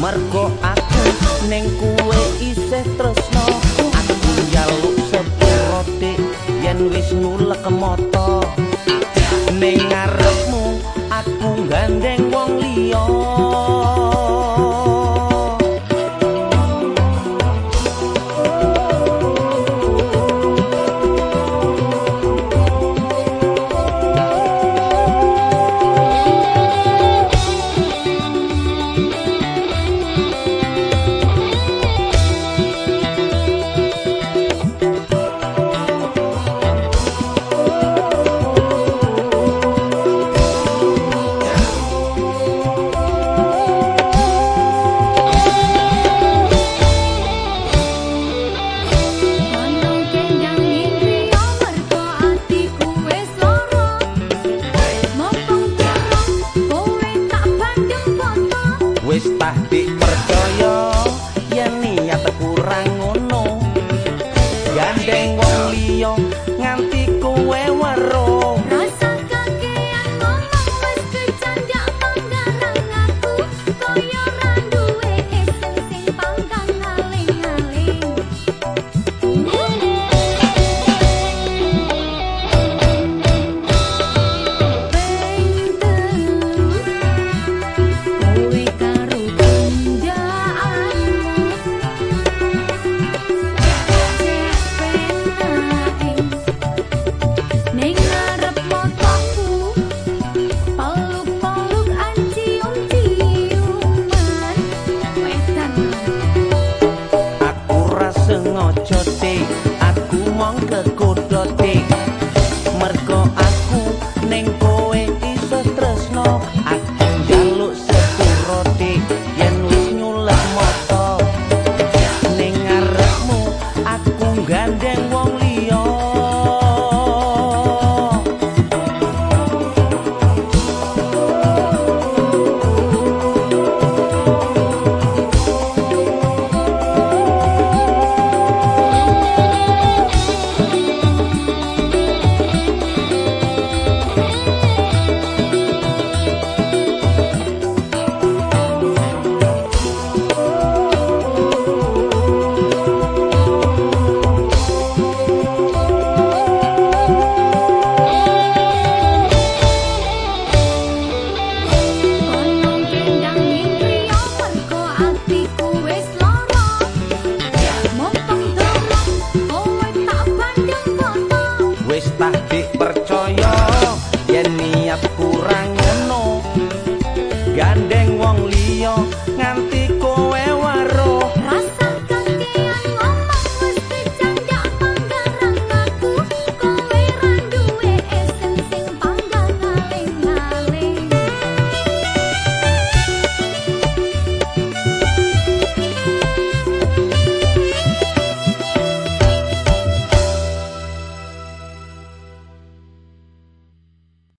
mergo aku ning kue isih tresno. Aku jaluk sepiro yen wis nulek motor and then walk.